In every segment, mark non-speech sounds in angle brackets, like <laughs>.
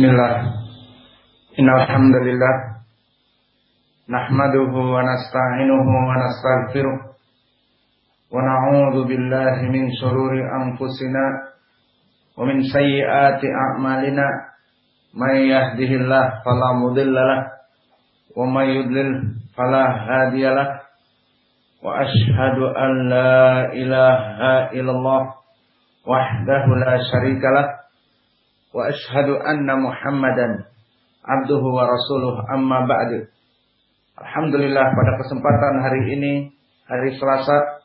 Bismillah. Innal hamdalillah nahmaduhu wa nasta'inuhu billahi min shururi anfusina wa min a'malina. May yahdihillahu fala mudhillalah wa ashhadu an la illallah wahdahu la syarikalah ashhadu anna muhammadan abduhu wa rasuluh amma ba'du. Alhamdulillah pada kesempatan hari ini hari Selasa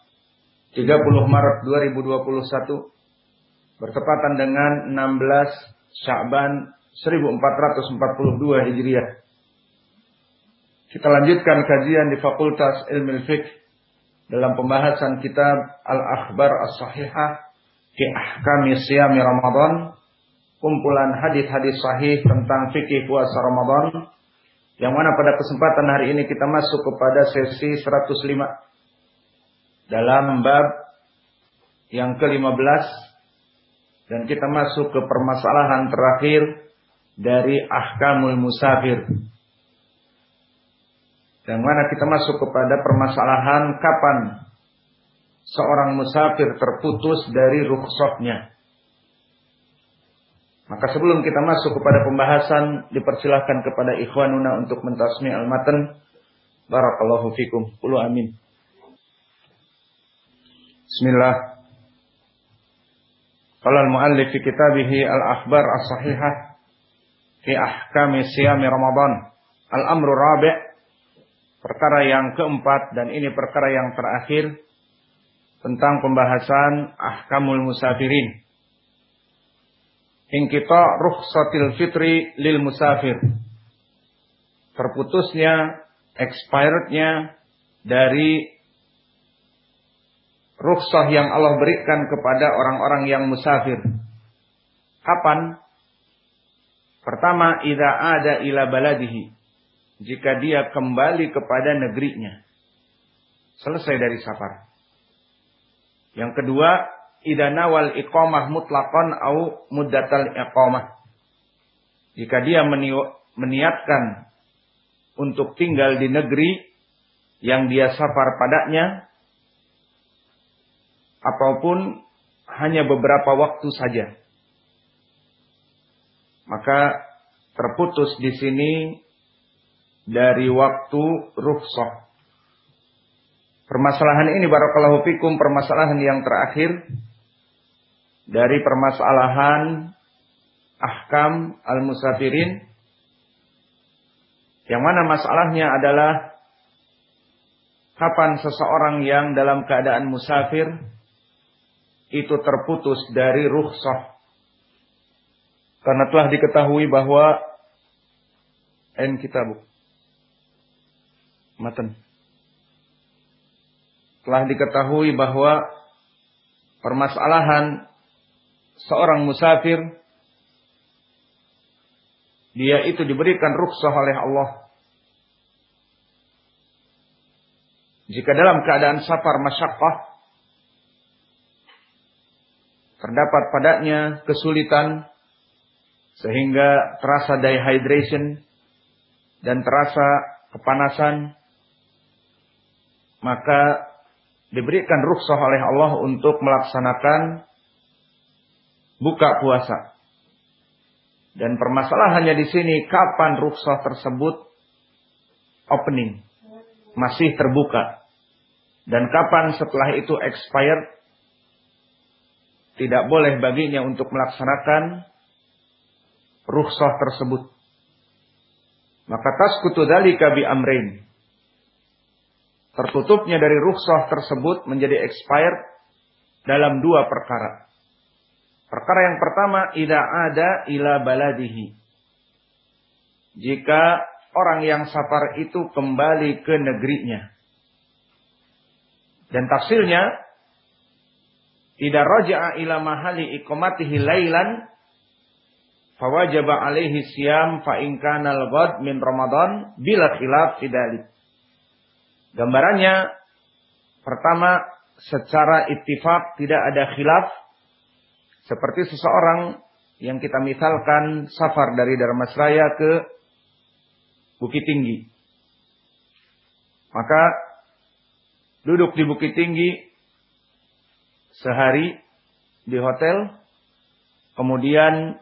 30 Maret 2021 bertepatan dengan 16 Sya'ban 1442 Hijriah. Kita lanjutkan kajian di Fakultas Ilmu Fiqh dalam pembahasan kitab Al-Akhbar As-Sahihah fi Ahkami Siyami Ramadan kumpulan hadis-hadis sahih tentang fikih puasa Ramadan yang mana pada kesempatan hari ini kita masuk kepada sesi 105 dalam bab yang ke-15 dan kita masuk ke permasalahan terakhir dari ahkamul musafir. Yang mana kita masuk kepada permasalahan kapan seorang musafir terputus dari rukhsatnya. Maka sebelum kita masuk kepada pembahasan, dipersilahkan kepada ikhwanuna untuk mentasmi al-matan. Barakallahu fikum. Qulu amin. Bismillah. Qala al-muallif fi kitabih al-akhbar as-sahihah fi ahkami siyami Ramadan. Al-amru rabi' perkara yang keempat dan ini perkara yang terakhir tentang pembahasan ahkamul musafirin Ingkita rukhsatil fitri lil musafir. Terputusnya, expirednya dari rukhsah yang Allah berikan kepada orang-orang yang musafir. Kapan? Pertama, idza ada ila baladihi. Jika dia kembali kepada negerinya. Selesai dari safar. Yang kedua, idana wal iqamah mutlakon au muddatal iqamah. Jika dia meniatkan untuk tinggal di negeri yang dia safar padanya ataupun hanya beberapa waktu saja. Maka terputus di sini dari waktu rukhsah. Permasalahan ini barakallahu fikum permasalahan yang terakhir dari permasalahan ahkam al-musafirin yang mana masalahnya adalah kapan seseorang yang dalam keadaan musafir itu terputus dari rukhsah. Karena telah diketahui bahwa en kitab matan. Telah diketahui bahwa permasalahan seorang musafir dia itu diberikan rukhsah oleh Allah. Jika dalam keadaan safar masyakkah terdapat padanya kesulitan sehingga terasa dehydration dan terasa kepanasan maka diberikan rukhsah oleh Allah untuk melaksanakan buka puasa. Dan permasalahannya di sini kapan rukhsah tersebut opening, masih terbuka. Dan kapan setelah itu expired tidak boleh baginya untuk melaksanakan rukhsah tersebut. Maka taskutu dalika bi amrin. Tertutupnya dari rukhsah tersebut menjadi expired dalam dua perkara. Perkara yang pertama, ida ada ila baladihi. Jika orang yang safar itu kembali ke negerinya. Dan tafsirnya, tidak roja'a ila mahali ikomatihi lailan, fawajaba alaihi siyam fa inkana al min Ramadan bila khilaf tidak. Gambarannya, pertama, secara ittifak tidak ada khilaf seperti seseorang yang kita misalkan safar dari Darmasraya ke Bukit Tinggi. Maka duduk di Bukit Tinggi sehari di hotel, kemudian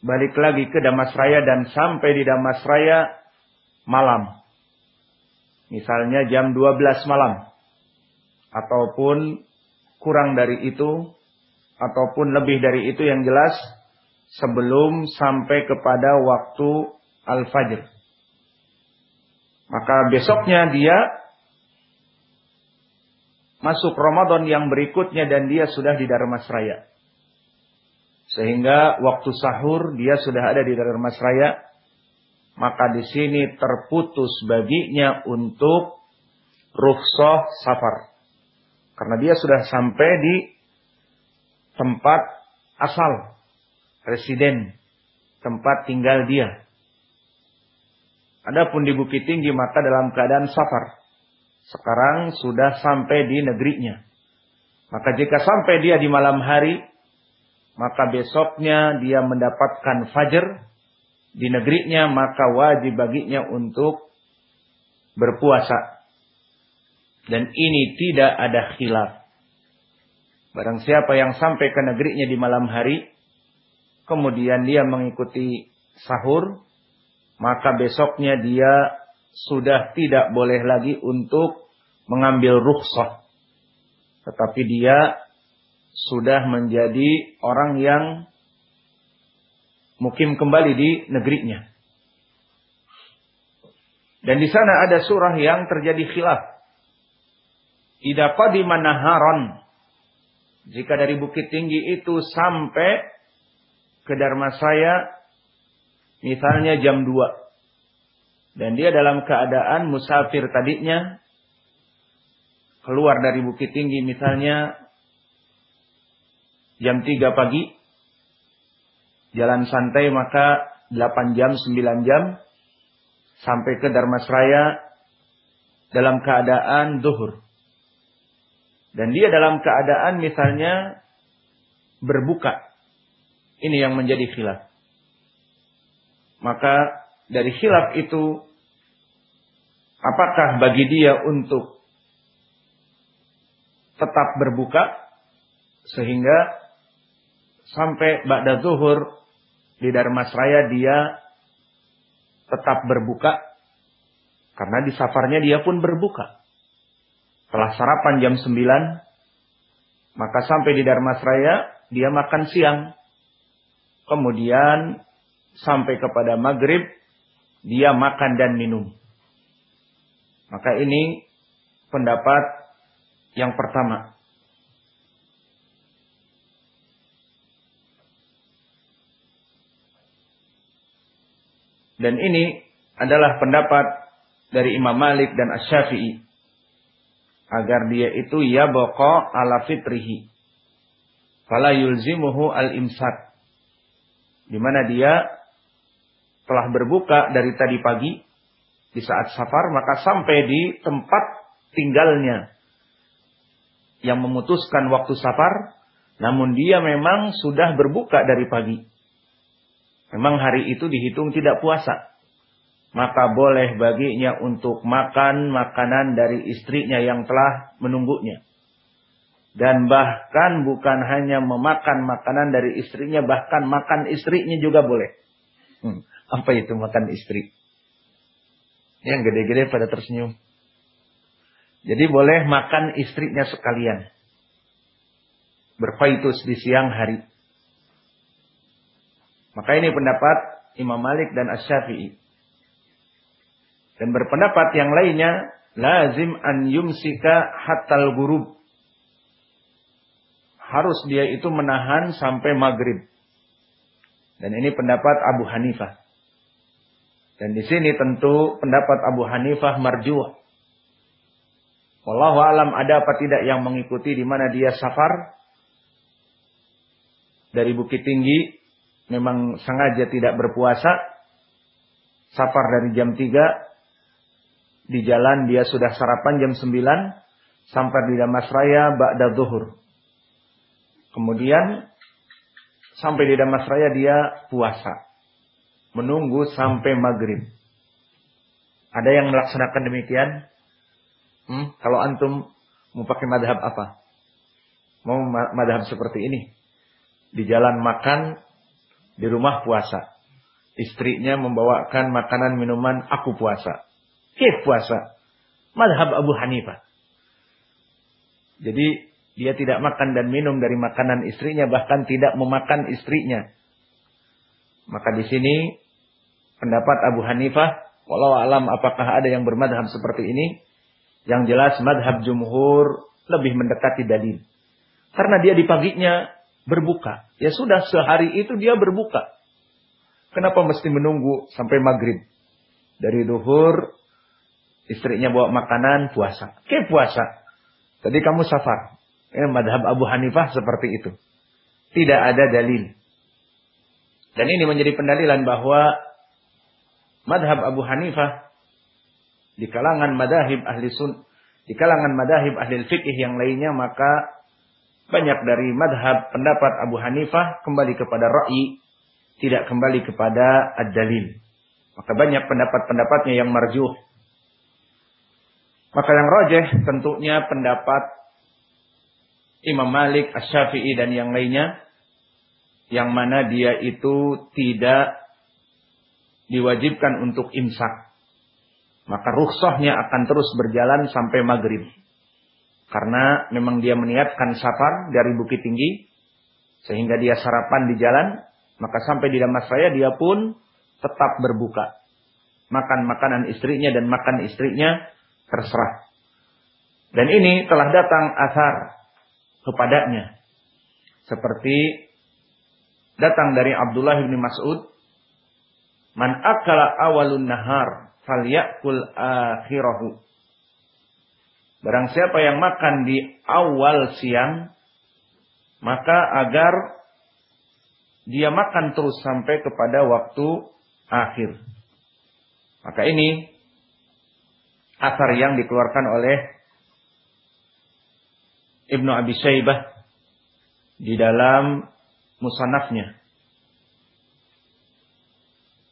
balik lagi ke Damasraya dan sampai di Damasraya malam. Misalnya jam 12 malam. Ataupun kurang dari itu. Ataupun lebih dari itu yang jelas. Sebelum sampai kepada waktu Al-Fajr. Maka besoknya dia masuk Ramadan yang berikutnya dan dia sudah di Darmasraya. Sehingga waktu sahur dia sudah ada di Darmasraya. Maka di sini terputus baginya untuk rukhsah safar. Karena dia sudah sampai di tempat asal, residen, tempat tinggal dia. Adapun di Bukit Tinggi maka dalam keadaan safar. Sekarang sudah sampai di negerinya. Maka jika sampai dia di malam hari, maka besoknya dia mendapatkan fajar di negerinya, maka wajib baginya untuk berpuasa. Dan ini tidak ada khilaf. Barang siapa yang sampai ke negerinya di malam hari, kemudian dia mengikuti sahur, maka besoknya dia sudah tidak boleh lagi untuk mengambil rukhsah. Tetapi dia sudah menjadi orang yang mukim kembali di negerinya. Dan di sana ada surah yang terjadi khilaf. Tidak di naharon. Jika dari bukit tinggi itu sampai ke Darmasaya misalnya jam 2 dan dia dalam keadaan musafir tadinya keluar dari bukit tinggi misalnya jam 3 pagi jalan santai maka 8 jam 9 jam sampai ke Darmasraya dalam keadaan duhur dan dia dalam keadaan misalnya berbuka. Ini yang menjadi khilaf. Maka dari khilaf itu Apakah bagi dia untuk tetap berbuka sehingga sampai ba'da zuhur di Darmasraya dia tetap berbuka? Karena di safarnya dia pun berbuka. Setelah sarapan jam 9 maka sampai di Darmasraya dia makan siang. Kemudian sampai kepada maghrib dia makan dan minum. Maka ini pendapat yang pertama. Dan ini adalah pendapat dari Imam Malik dan Asy-Syafi'i agar dia itu ya baqa ala fitrihi. Fala yulzimuhu al-imsak di mana dia telah berbuka dari tadi pagi di saat safar maka sampai di tempat tinggalnya yang memutuskan waktu safar namun dia memang sudah berbuka dari pagi. Memang hari itu dihitung tidak puasa maka boleh baginya untuk makan makanan dari istrinya yang telah menunggunya dan bahkan bukan hanya memakan makanan dari istrinya bahkan makan istrinya juga boleh hmm, apa itu makan istri yang gede-gede pada tersenyum. Jadi boleh makan istrinya sekalian. Berfaitus di siang hari. Maka ini pendapat Imam Malik dan Asy-Syafi'i. Dan berpendapat yang lainnya, lazim an yumsika hatal gurub. Harus dia itu menahan sampai maghrib. Dan ini pendapat Abu Hanifah. Dan di sini tentu pendapat Abu Hanifah marjuah. Wallahu alam ada apa tidak yang mengikuti di mana dia safar dari Bukit Tinggi memang sengaja tidak berpuasa safar dari jam 3 di jalan dia sudah sarapan jam 9 sampai di Damasraya ba'da zuhur. Kemudian sampai di Damas Raya dia puasa. Menunggu sampai maghrib. Ada yang melaksanakan demikian? Hmm? Kalau antum mau pakai madhab apa? Mau madhab seperti ini? Di jalan makan, di rumah puasa. Istrinya membawakan makanan minuman, aku puasa. Kif puasa. Madhab Abu Hanifah. Jadi dia tidak makan dan minum dari makanan istrinya, bahkan tidak memakan istrinya. Maka di sini pendapat Abu Hanifah, walau alam apakah ada yang bermadhab seperti ini, yang jelas madhab jumhur lebih mendekati dalil. Karena dia di paginya berbuka. Ya sudah sehari itu dia berbuka. Kenapa mesti menunggu sampai maghrib? Dari duhur, istrinya bawa makanan, puasa. Oke puasa. Tadi kamu safar. Ya, madhab Abu Hanifah seperti itu. Tidak ada dalil. Dan ini menjadi pendalilan bahwa madhab Abu Hanifah di kalangan madahib ahli sun, di kalangan madahib ahli fikih yang lainnya maka banyak dari madhab pendapat Abu Hanifah kembali kepada ra'i, tidak kembali kepada ad-dalil. Maka banyak pendapat-pendapatnya yang marjuh. Maka yang rojeh tentunya pendapat Imam Malik, Asy-Syafi'i dan yang lainnya yang mana dia itu tidak diwajibkan untuk imsak. Maka rukhsahnya akan terus berjalan sampai maghrib. Karena memang dia meniatkan safar dari Bukit Tinggi. Sehingga dia sarapan di jalan. Maka sampai di Damasraya dia pun tetap berbuka. Makan makanan istrinya dan makan istrinya terserah. Dan ini telah datang asar kepadanya. Seperti datang dari Abdullah bin Mas'ud, "Man akala awalun nahar falyakul akhirahu." Barang siapa yang makan di awal siang, maka agar dia makan terus sampai kepada waktu akhir. Maka ini asar yang dikeluarkan oleh Ibnu Abi Syaibah di dalam musanafnya.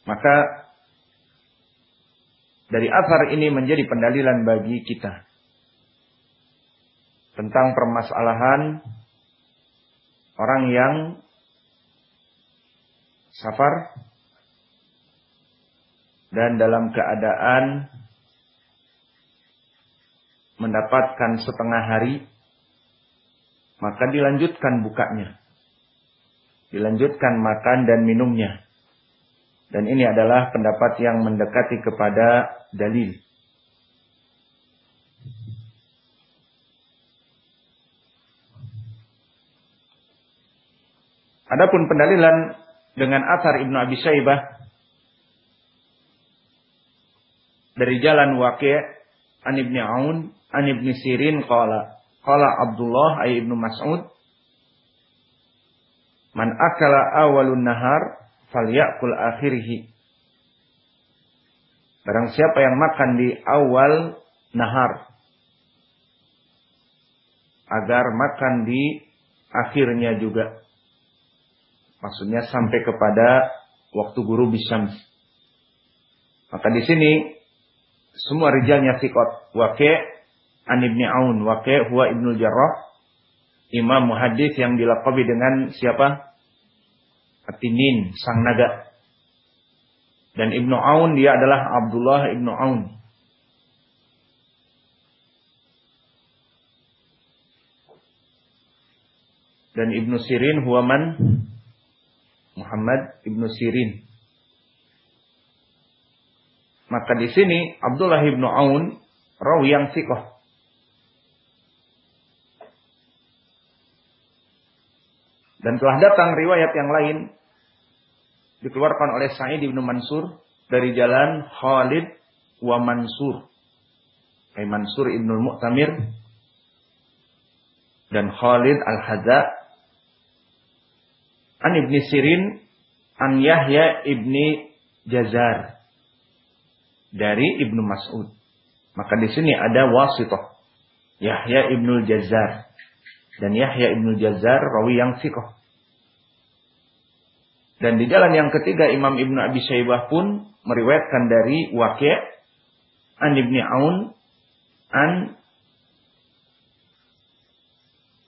Maka dari asar ini menjadi pendalilan bagi kita tentang permasalahan orang yang safar dan dalam keadaan mendapatkan setengah hari maka dilanjutkan bukanya. Dilanjutkan makan dan minumnya. Dan ini adalah pendapat yang mendekati kepada dalil. Adapun pendalilan dengan asar Ibnu Abi Syaibah dari jalan Waqi' an Ibnu Aun an Ibnu Sirin qala Qala Abdullah ay Ibnu Mas'ud Man akala awalun nahar falyakul akhirih. Barang siapa yang makan di awal nahar agar makan di akhirnya juga. Maksudnya sampai kepada waktu guru bisyams. Maka di sini semua rijalnya sikot. Wakil an Ibni Aun Waqi' huwa Ibnu Jarrah imam muhaddis yang dilakabi dengan siapa? Atinin sang naga. Dan Ibnu Aun dia adalah Abdullah Ibnu Aun. Dan Ibnu Sirin huwa man? Muhammad Ibnu Sirin. Maka di sini Abdullah Ibnu Aun rawi yang sikoh. Dan telah datang riwayat yang lain dikeluarkan oleh Sa'id bin Mansur dari jalan Khalid wa Mansur. Hai Mansur ibnu Mu'tamir dan Khalid al-Hadza an ibni Sirin an Yahya ibni Jazar dari Ibnu Mas'ud. Maka di sini ada wasitoh. Yahya ibnu Jazar. Dan Yahya ibnu Jazar rawi yang sikoh. Dan di jalan yang ketiga Imam Ibnu Abi Syaibah pun meriwayatkan dari Waqi' an Ibni Aun an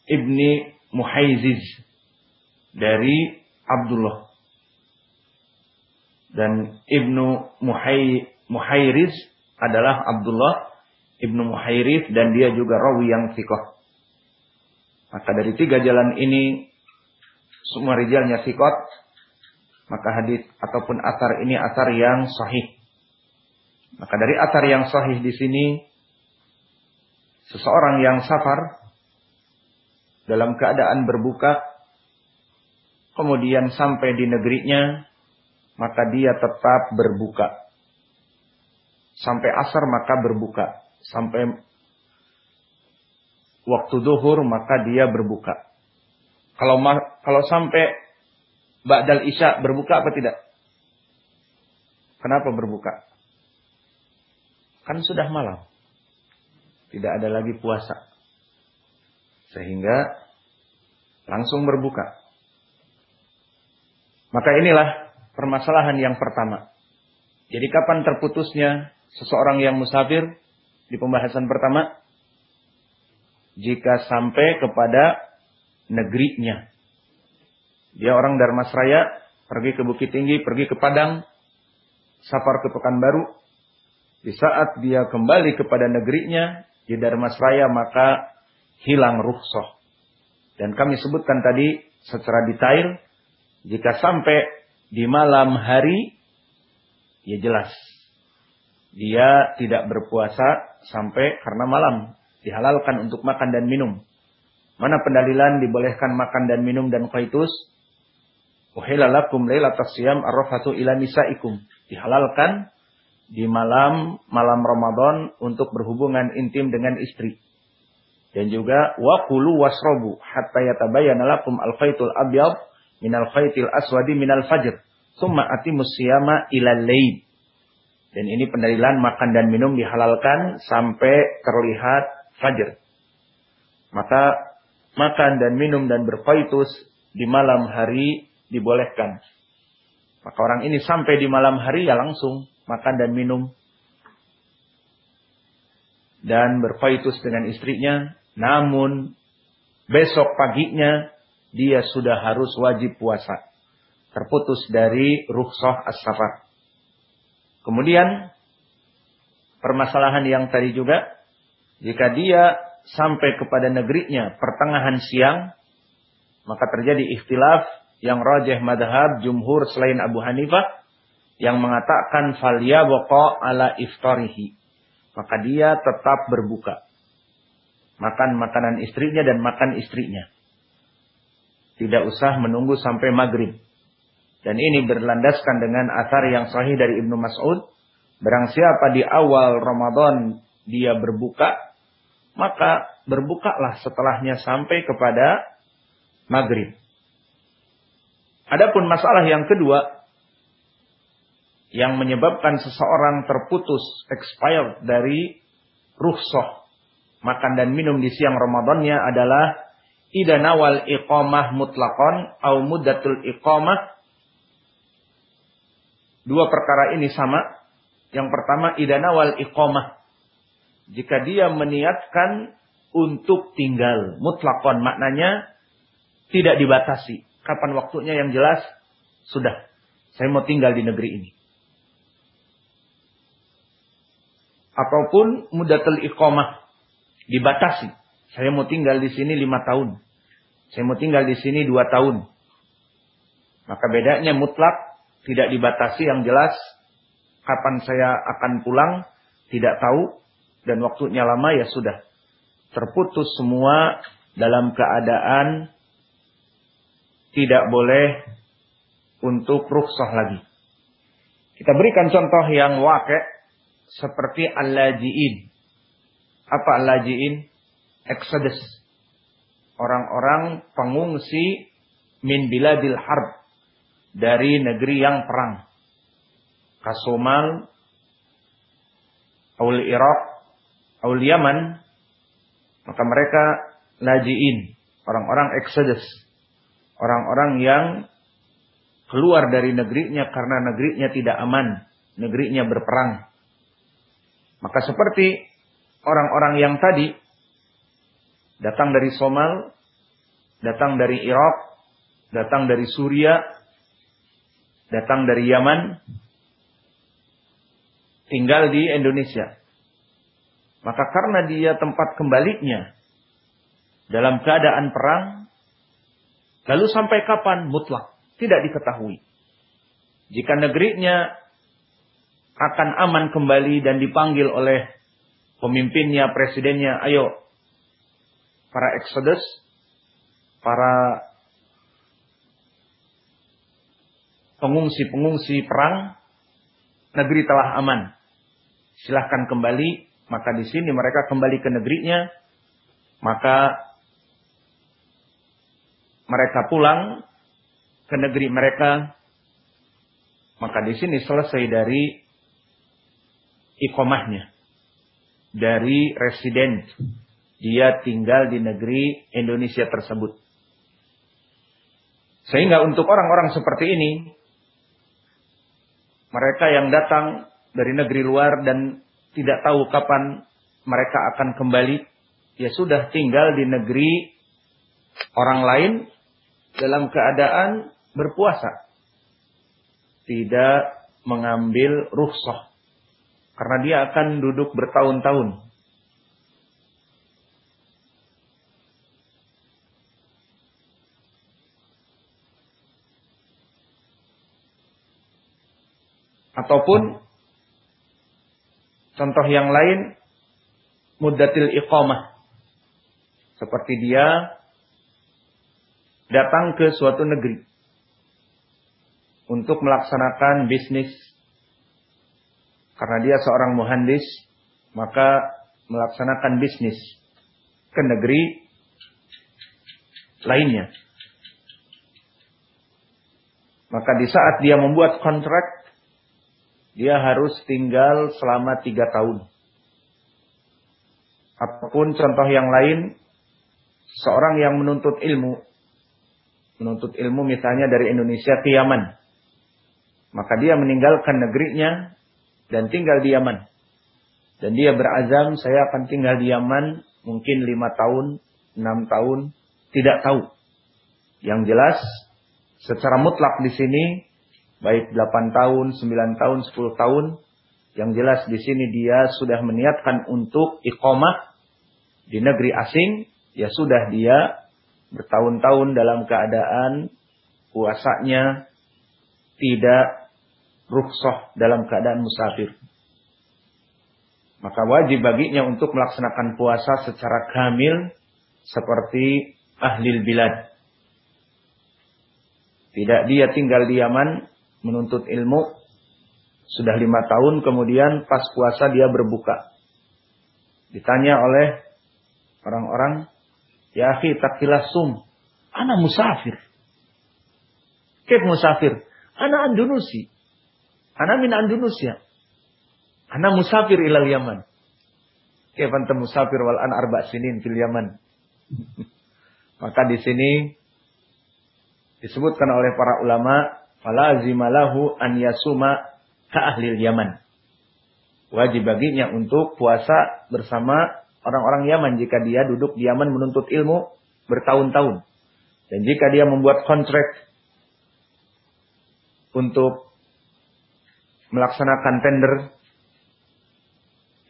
Ibni Muhaiziz dari Abdullah. Dan Ibnu Muhai, Muhairiz adalah Abdullah Ibnu Muhairiz dan dia juga rawi yang sikoh. Maka dari tiga jalan ini semua rijalnya sikot maka hadis ataupun asar ini asar yang sahih. Maka dari asar yang sahih di sini seseorang yang safar dalam keadaan berbuka kemudian sampai di negerinya maka dia tetap berbuka. Sampai asar maka berbuka. Sampai waktu duhur maka dia berbuka. Kalau kalau sampai Ba'dal Isya berbuka apa tidak? Kenapa berbuka? Kan sudah malam. Tidak ada lagi puasa. Sehingga langsung berbuka. Maka inilah permasalahan yang pertama. Jadi kapan terputusnya seseorang yang musafir di pembahasan pertama? Jika sampai kepada negerinya. Dia orang Darmasraya, pergi ke Bukit Tinggi, pergi ke Padang, safar ke Pekanbaru. Di saat dia kembali kepada negerinya, di Darmasraya maka hilang rukhsah. Dan kami sebutkan tadi secara detail, jika sampai di malam hari, ya jelas. Dia tidak berpuasa sampai karena malam. Dihalalkan untuk makan dan minum. Mana pendalilan dibolehkan makan dan minum dan kaitus? Uhilla lakum lailatas siyam arrafatu ila nisaikum. Dihalalkan di malam malam Ramadan untuk berhubungan intim dengan istri. Dan juga wa kulu wasrobu hatta yatabayyana lakum al-khaytul abyad minal khaytil aswadi minal fajr. Summa atimus siyama ila layl. Dan ini pendalilan makan dan minum dihalalkan sampai terlihat fajar. Maka makan dan minum dan berfaitus di malam hari dibolehkan. Maka orang ini sampai di malam hari ya langsung makan dan minum. Dan berfaitus dengan istrinya. Namun besok paginya dia sudah harus wajib puasa. Terputus dari rukhsah as-safar. Kemudian permasalahan yang tadi juga. Jika dia sampai kepada negerinya pertengahan siang. Maka terjadi ikhtilaf yang rajih madhab jumhur selain Abu Hanifah yang mengatakan falya waqa ala iftarihi. Maka dia tetap berbuka. Makan makanan istrinya dan makan istrinya. Tidak usah menunggu sampai maghrib. Dan ini berlandaskan dengan asar yang sahih dari Ibnu Mas'ud. Barang siapa di awal Ramadan dia berbuka, maka berbukalah setelahnya sampai kepada maghrib. Adapun masalah yang kedua yang menyebabkan seseorang terputus expired dari rukhsah makan dan minum di siang Ramadannya adalah idanawal iqamah mutlakon au muddatul iqamah dua perkara ini sama yang pertama idanawal iqamah jika dia meniatkan untuk tinggal mutlakon maknanya tidak dibatasi Kapan waktunya yang jelas? Sudah. Saya mau tinggal di negeri ini. Ataupun mudatul iqamah. Dibatasi. Saya mau tinggal di sini lima tahun. Saya mau tinggal di sini dua tahun. Maka bedanya mutlak. Tidak dibatasi yang jelas. Kapan saya akan pulang. Tidak tahu. Dan waktunya lama ya sudah. Terputus semua dalam keadaan tidak boleh untuk rukhsah lagi. Kita berikan contoh yang wakil seperti al-laji'in. Apa al-laji'in? Exodus. Orang-orang pengungsi min biladil harb. Dari negeri yang perang. Kasumal, Aul Irak, Aul Yaman. Maka mereka laji'in. Orang-orang Exodus orang-orang yang keluar dari negerinya karena negerinya tidak aman, negerinya berperang. Maka seperti orang-orang yang tadi datang dari Somal, datang dari Irak, datang dari Suria, datang dari Yaman, tinggal di Indonesia. Maka karena dia tempat kembalinya dalam keadaan perang, lalu sampai kapan mutlak tidak diketahui. Jika negerinya akan aman kembali dan dipanggil oleh pemimpinnya, presidennya, ayo para exodus, para pengungsi-pengungsi perang, negeri telah aman. Silahkan kembali, maka di sini mereka kembali ke negerinya, maka mereka pulang ke negeri mereka, maka di sini selesai dari ikomahnya. Dari residen. Dia tinggal di negeri Indonesia tersebut. Sehingga untuk orang-orang seperti ini, mereka yang datang dari negeri luar dan tidak tahu kapan mereka akan kembali, ya sudah tinggal di negeri orang lain dalam keadaan berpuasa. Tidak mengambil rukhsah. Karena dia akan duduk bertahun-tahun. Ataupun contoh yang lain muddatil iqamah. Seperti dia datang ke suatu negeri untuk melaksanakan bisnis. Karena dia seorang muhandis, maka melaksanakan bisnis ke negeri lainnya. Maka di saat dia membuat kontrak, dia harus tinggal selama tiga tahun. Apa pun contoh yang lain, seorang yang menuntut ilmu, menuntut ilmu misalnya dari Indonesia ke Yaman, maka dia meninggalkan negerinya dan tinggal di Yaman. Dan dia berazam, saya akan tinggal di Yaman mungkin lima tahun, enam tahun, tidak tahu. Yang jelas, secara mutlak di sini, baik delapan tahun, sembilan tahun, sepuluh tahun, yang jelas di sini dia sudah meniatkan untuk iqamah di negeri asing, ya sudah dia bertahun-tahun dalam keadaan puasanya tidak rukhsah dalam keadaan musafir. Maka wajib baginya untuk melaksanakan puasa secara kamil seperti ahli bilad. Tidak dia tinggal di Yaman menuntut ilmu. Sudah lima tahun kemudian pas puasa dia berbuka. Ditanya oleh orang-orang. Ya akhi takilah sum. Ana musafir. Kif musafir? Ana Andalusi. Ana min Andalusia. Ana musafir ilal Yaman. Kaif anta musafir wal an arba sinin fil Yaman. <laughs> Maka di sini disebutkan oleh para ulama falazimalahu an yasuma ka ahli Yaman. Wajib baginya untuk puasa bersama orang-orang Yaman jika dia duduk di Yaman menuntut ilmu bertahun-tahun. Dan jika dia membuat kontrak untuk melaksanakan tender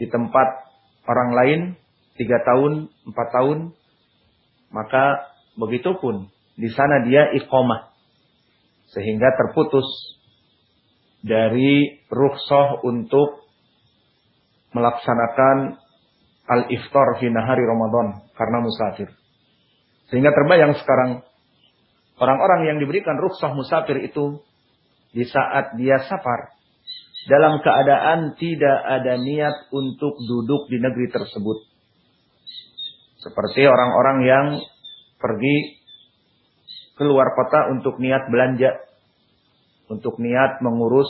di tempat orang lain tiga tahun, empat tahun, maka begitu pun di sana dia iqomah sehingga terputus dari rukhsah untuk melaksanakan al-iftar fi nahari Ramadan karena musafir. Sehingga terbayang sekarang orang-orang yang diberikan rukhsah musafir itu di saat dia safar dalam keadaan tidak ada niat untuk duduk di negeri tersebut. Seperti orang-orang yang pergi keluar kota untuk niat belanja, untuk niat mengurus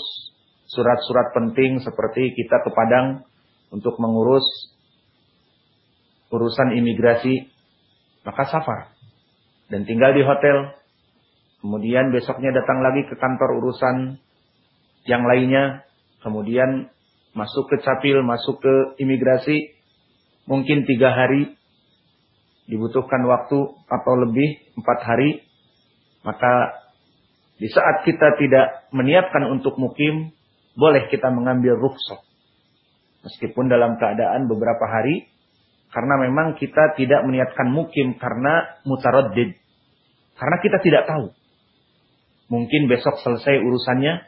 surat-surat penting seperti kita ke Padang untuk mengurus urusan imigrasi, maka safar dan tinggal di hotel. Kemudian besoknya datang lagi ke kantor urusan yang lainnya. Kemudian masuk ke capil, masuk ke imigrasi. Mungkin tiga hari. Dibutuhkan waktu atau lebih empat hari. Maka di saat kita tidak meniatkan untuk mukim, boleh kita mengambil rukhsah. Meskipun dalam keadaan beberapa hari, karena memang kita tidak meniatkan mukim karena mutaraddid. Karena kita tidak tahu. Mungkin besok selesai urusannya,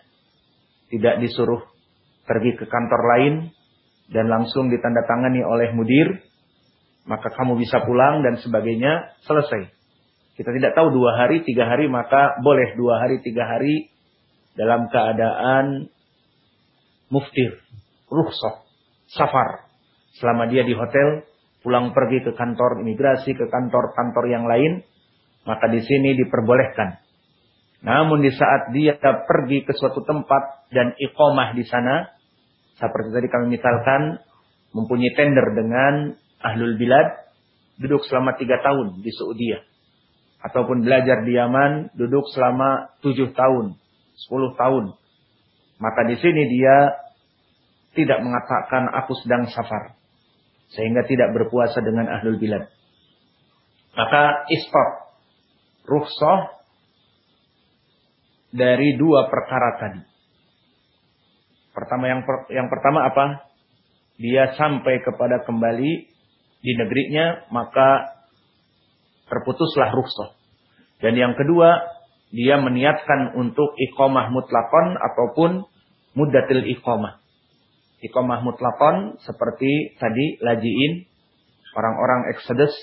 tidak disuruh pergi ke kantor lain, dan langsung ditandatangani oleh mudir, maka kamu bisa pulang dan sebagainya, selesai. Kita tidak tahu dua hari, tiga hari, maka boleh dua hari, tiga hari dalam keadaan muftir, rukhsah, safar. Selama dia di hotel, pulang pergi ke kantor imigrasi, ke kantor-kantor yang lain, maka di sini diperbolehkan. Namun di saat dia pergi ke suatu tempat dan iqomah di sana, seperti tadi kami misalkan, mempunyai tender dengan ahlul bilad, duduk selama tiga tahun di Saudi. Ataupun belajar di Yaman, duduk selama tujuh tahun, sepuluh tahun. Maka di sini dia tidak mengatakan aku sedang safar sehingga tidak berpuasa dengan ahlul bilad. Maka istot rukhsah dari dua perkara tadi. Pertama yang per, yang pertama apa? Dia sampai kepada kembali di negerinya maka terputuslah rukhsah. Dan yang kedua, dia meniatkan untuk iqamah mutlakon ataupun muddatil iqamah iqamah mutlakon seperti tadi lajiin orang-orang Exodus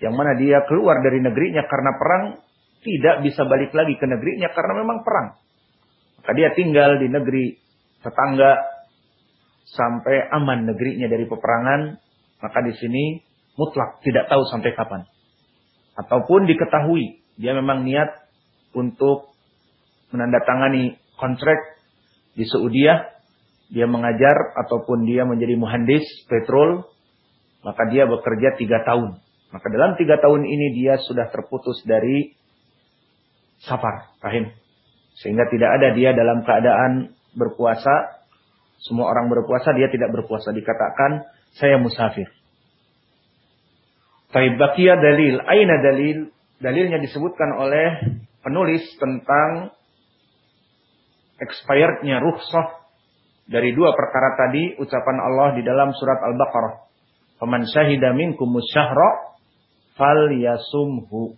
yang mana dia keluar dari negerinya karena perang tidak bisa balik lagi ke negerinya karena memang perang. Maka dia tinggal di negeri tetangga sampai aman negerinya dari peperangan, maka di sini mutlak tidak tahu sampai kapan. Ataupun diketahui dia memang niat untuk menandatangani kontrak di Saudiah dia mengajar ataupun dia menjadi muhandis petrol, maka dia bekerja tiga tahun. Maka dalam tiga tahun ini dia sudah terputus dari safar, rahim. Sehingga tidak ada dia dalam keadaan berpuasa. Semua orang berpuasa, dia tidak berpuasa. Dikatakan, saya musafir. Taib bakia dalil. Aina dalil? Dalilnya disebutkan oleh penulis tentang expirednya rukhsah dari dua perkara tadi ucapan Allah di dalam surat Al-Baqarah. Faman syahida minkum syahra falyasumhu.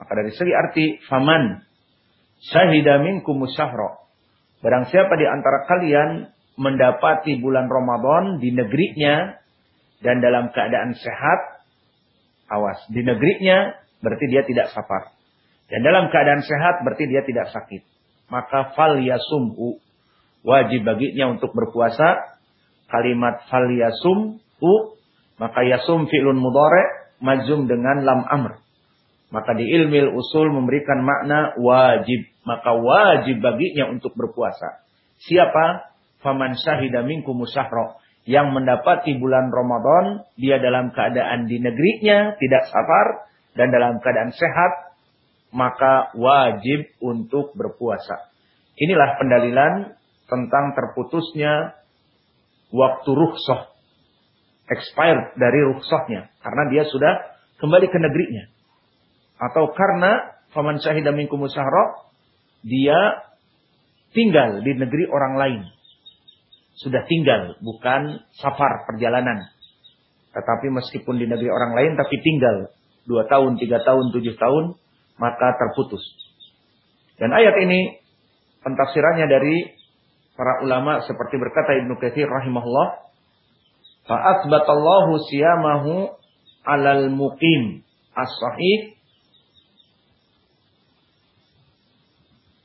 Maka dari segi arti faman syahida minkum syahra. Barang siapa di antara kalian mendapati bulan Ramadan di negerinya dan dalam keadaan sehat, awas, di negerinya berarti dia tidak safar. Dan dalam keadaan sehat berarti dia tidak sakit. Maka fal yasumhu wajib baginya untuk berpuasa. Kalimat fal yasum u maka yasum fi'lun mudhari majum dengan lam amr. Maka di ilmil usul memberikan makna wajib. Maka wajib baginya untuk berpuasa. Siapa? Faman syahida minkum musyahra. Yang mendapati bulan Ramadan, dia dalam keadaan di negerinya, tidak safar, dan dalam keadaan sehat, maka wajib untuk berpuasa. Inilah pendalilan tentang terputusnya waktu rukhsah. Expired dari rukhsahnya. Karena dia sudah kembali ke negerinya. Atau karena faman syahidah minkum dia tinggal di negeri orang lain. Sudah tinggal, bukan safar perjalanan. Tetapi meskipun di negeri orang lain, tapi tinggal dua tahun, tiga tahun, tujuh tahun, maka terputus. Dan ayat ini pentafsirannya dari para ulama seperti berkata Ibnu Katsir rahimahullah fa asbatallahu siyamahu alal muqim as-sahih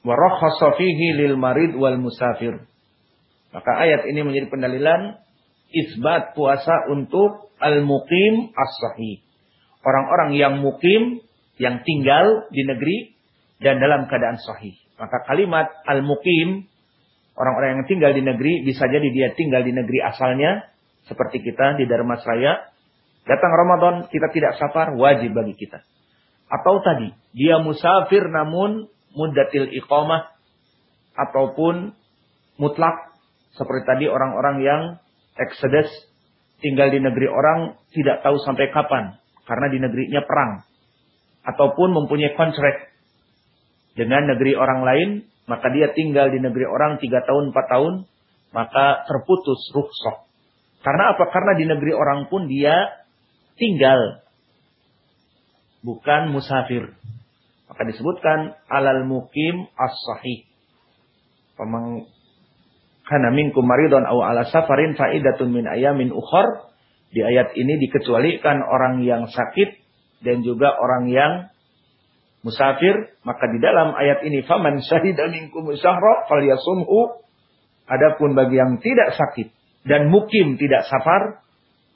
wa rakhasa fihi lil marid wal musafir maka ayat ini menjadi pendalilan isbat puasa untuk al-muqim as-sahih orang-orang yang mukim yang tinggal di negeri dan dalam keadaan sahih maka kalimat al-muqim Orang-orang yang tinggal di negeri bisa jadi dia tinggal di negeri asalnya seperti kita di Darmasraya. Datang Ramadan kita tidak safar wajib bagi kita. Atau tadi, dia musafir namun muddatil iqamah ataupun mutlak seperti tadi orang-orang yang exodus tinggal di negeri orang tidak tahu sampai kapan. Karena di negerinya perang. Ataupun mempunyai kontrak dengan negeri orang lain maka dia tinggal di negeri orang tiga tahun empat tahun maka terputus rukhsah. Karena apa? Karena di negeri orang pun dia tinggal. Bukan musafir. Maka disebutkan alal mukim as-sahih. Kana minkum maridun aw ala safarin faidatun min ayamin ukhar. Di ayat ini dikecualikan orang yang sakit dan juga orang yang musafir, maka di dalam ayat ini faman syahida minkum syahra falyasumhu. Adapun bagi yang tidak sakit dan mukim tidak safar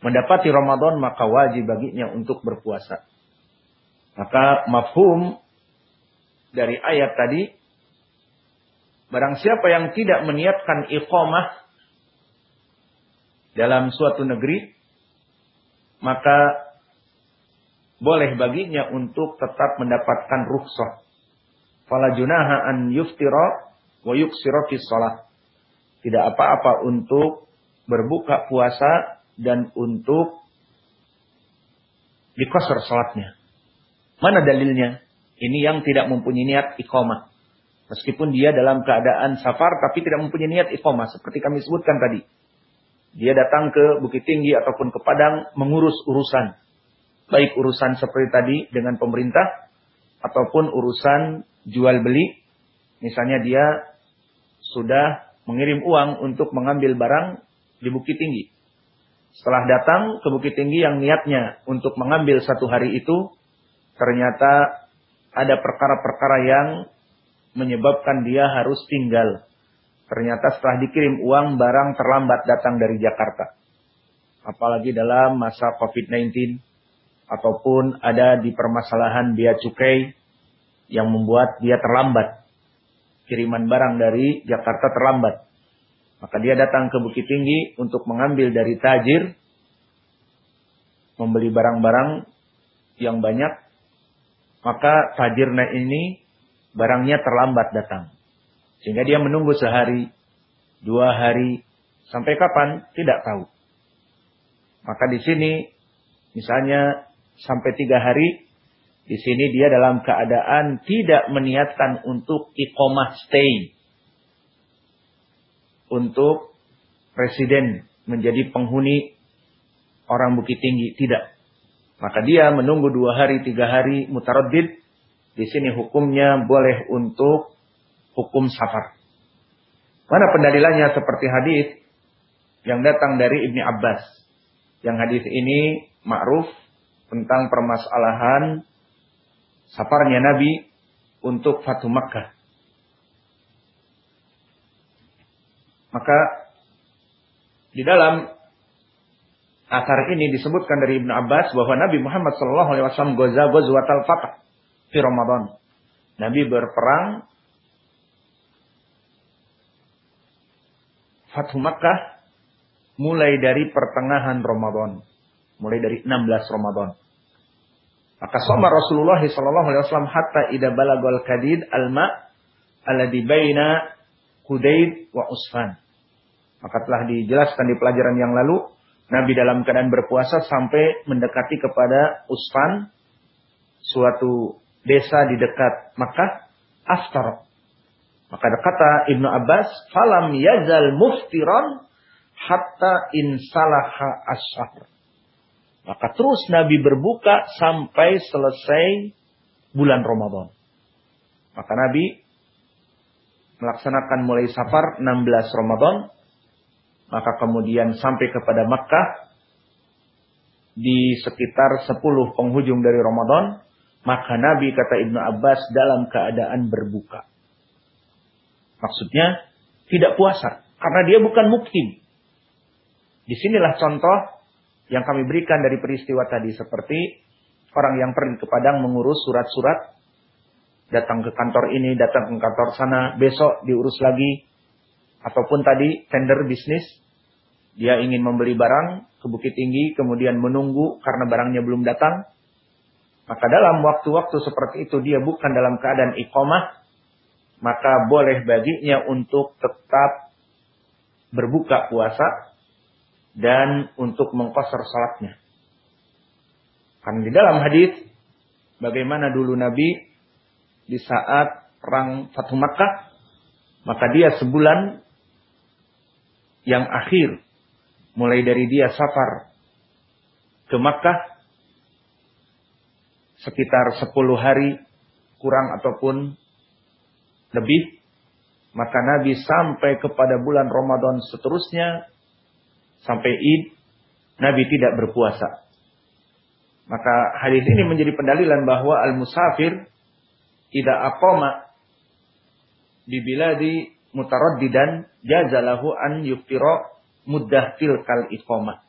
mendapati Ramadan maka wajib baginya untuk berpuasa. Maka mafhum dari ayat tadi, barang siapa yang tidak meniatkan iqamah dalam suatu negeri, maka boleh baginya untuk tetap mendapatkan rukhsah. Fala junaha an yuftira wa yuksira fi shalah. Tidak apa-apa untuk berbuka puasa dan untuk dikosor salatnya. Mana dalilnya? Ini yang tidak mempunyai niat iqamah. Meskipun dia dalam keadaan safar tapi tidak mempunyai niat iqamah. Seperti kami sebutkan tadi. Dia datang ke Bukit Tinggi ataupun ke Padang mengurus urusan. Baik urusan seperti tadi dengan pemerintah. Ataupun urusan jual beli. Misalnya dia sudah mengirim uang untuk mengambil barang di Bukit Tinggi. Setelah datang ke Bukit Tinggi yang niatnya untuk mengambil satu hari itu. Ternyata ada perkara-perkara yang menyebabkan dia harus tinggal. Ternyata setelah dikirim uang, barang terlambat datang dari Jakarta. Apalagi dalam masa COVID-19. Ataupun ada di permasalahan biaya cukai yang membuat dia terlambat. Kiriman barang dari Jakarta terlambat. Maka dia datang ke Bukit Tinggi untuk mengambil dari tajir. Membeli barang-barang yang banyak maka tajirnya ini barangnya terlambat datang. Sehingga dia menunggu sehari, dua hari, sampai kapan tidak tahu. Maka di sini misalnya sampai tiga hari, di sini dia dalam keadaan tidak meniatkan untuk ikomah stay. Untuk presiden menjadi penghuni orang Bukit Tinggi. Tidak. Maka dia menunggu dua hari, tiga hari mutaraddid. Di sini hukumnya boleh untuk hukum safar. Mana pendalilannya seperti hadis yang datang dari Ibni Abbas. Yang hadis ini ma'ruf tentang permasalahan safarnya Nabi untuk Fatu Makkah. Maka di dalam Asar ini disebutkan dari Ibnu Abbas bahwa Nabi Muhammad sallallahu alaihi wasallam goza gozwatal fatah di Ramadan. Nabi berperang Fathu Makkah mulai dari pertengahan Ramadan. Mulai dari 16 Ramadan. Maka sama Rasulullah sallallahu alaihi wasallam hatta ida balagal kadid alma alladhi baina Hudaid wa Usfan. Maka telah dijelaskan di pelajaran yang lalu Nabi dalam keadaan berpuasa sampai mendekati kepada Usfan, suatu desa di dekat Makkah, aftar. Maka kata Ibnu Abbas, falam yazal muftiran hatta insalaha asyar. Maka terus Nabi berbuka sampai selesai bulan Ramadan. Maka Nabi melaksanakan mulai safar 16 Ramadan maka kemudian sampai kepada Makkah di sekitar 10 penghujung dari Ramadan, maka Nabi kata Ibnu Abbas dalam keadaan berbuka. Maksudnya tidak puasa karena dia bukan muktim. Di sinilah contoh yang kami berikan dari peristiwa tadi seperti orang yang pergi ke Padang mengurus surat-surat datang ke kantor ini, datang ke kantor sana, besok diurus lagi, Ataupun tadi tender bisnis, dia ingin membeli barang ke Bukit Tinggi, kemudian menunggu karena barangnya belum datang. Maka dalam waktu-waktu seperti itu dia bukan dalam keadaan iqamah, maka boleh baginya untuk tetap berbuka puasa dan untuk mengkosor salatnya. Karena di dalam hadis bagaimana dulu Nabi di saat perang Fathu Makkah, maka dia sebulan yang akhir mulai dari dia safar ke Makkah sekitar 10 hari kurang ataupun lebih maka Nabi sampai kepada bulan Ramadan seterusnya sampai Id Nabi tidak berpuasa. Maka hadis ini menjadi pendalilan bahwa al-musafir tidak aqama di biladi mutaraddidan jazalahu an yuftira muddah tilkal iqamah.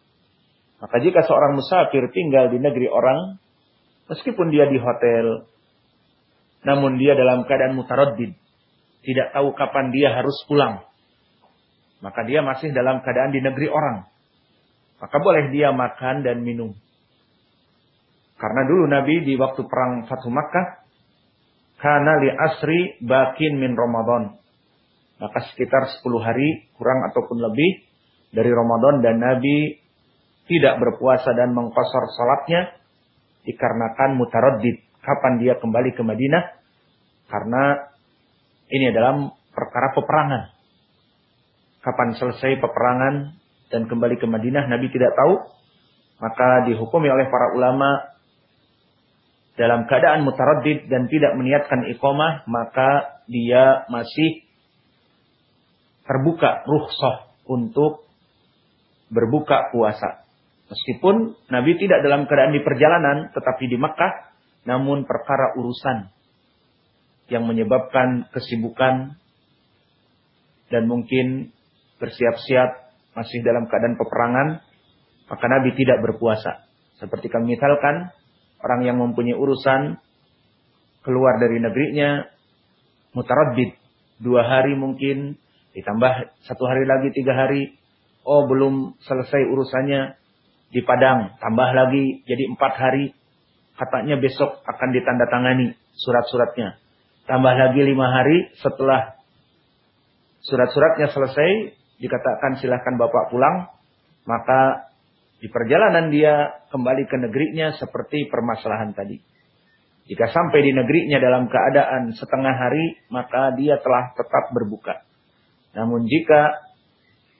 Maka jika seorang musafir tinggal di negeri orang Meskipun dia di hotel, namun dia dalam keadaan mutaraddid, tidak tahu kapan dia harus pulang. Maka dia masih dalam keadaan di negeri orang. Maka boleh dia makan dan minum. Karena dulu Nabi di waktu perang Fathu Makkah, karena li asri bakin min Ramadan. Maka sekitar 10 hari kurang ataupun lebih dari Ramadan dan Nabi tidak berpuasa dan mengkosor salatnya dikarenakan mutaraddid kapan dia kembali ke Madinah karena ini adalah perkara peperangan. Kapan selesai peperangan dan kembali ke Madinah Nabi tidak tahu, maka dihukumi oleh para ulama dalam keadaan mutaraddid dan tidak meniatkan iqamah, maka dia masih terbuka ruhsah untuk berbuka puasa. Meskipun Nabi tidak dalam keadaan di perjalanan, tetapi di Mekah, namun perkara urusan yang menyebabkan kesibukan dan mungkin bersiap-siap masih dalam keadaan peperangan, maka Nabi tidak berpuasa. Seperti kami misalkan, orang yang mempunyai urusan keluar dari negerinya, mutaraddid, dua hari mungkin, ditambah satu hari lagi, tiga hari, oh belum selesai urusannya, di Padang, tambah lagi jadi empat hari. Katanya besok akan ditandatangani surat-suratnya. Tambah lagi lima hari setelah surat-suratnya selesai, dikatakan silahkan Bapak pulang. Maka di perjalanan dia kembali ke negerinya seperti permasalahan tadi. Jika sampai di negerinya dalam keadaan setengah hari, maka dia telah tetap berbuka. Namun jika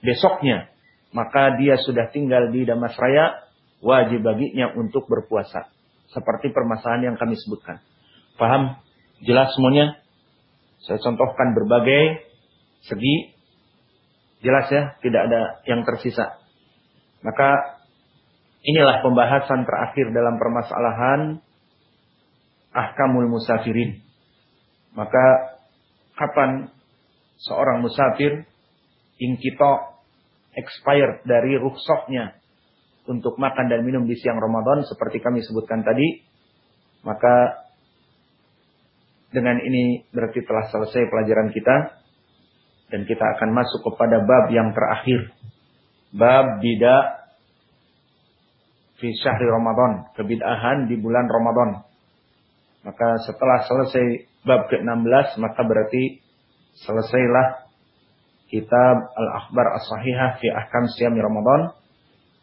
besoknya maka dia sudah tinggal di Damas Raya, wajib baginya untuk berpuasa. Seperti permasalahan yang kami sebutkan. Paham? Jelas semuanya? Saya contohkan berbagai segi. Jelas ya, tidak ada yang tersisa. Maka inilah pembahasan terakhir dalam permasalahan ahkamul musafirin. Maka kapan seorang musafir ingkito expired dari rukhsahnya untuk makan dan minum di siang Ramadan seperti kami sebutkan tadi, maka dengan ini berarti telah selesai pelajaran kita dan kita akan masuk kepada bab yang terakhir. Bab bidah fi syahri Ramadan, kebid'ahan di bulan Ramadan. Maka setelah selesai bab ke-16 maka berarti selesailah kitab Al-Akhbar As-Sahihah fi Ahkam Siyam Ramadan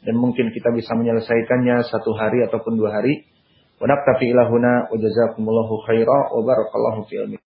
dan mungkin kita bisa menyelesaikannya satu hari ataupun dua hari. Wa naktafi ilahuna wa jazakumullahu khaira wa barakallahu fi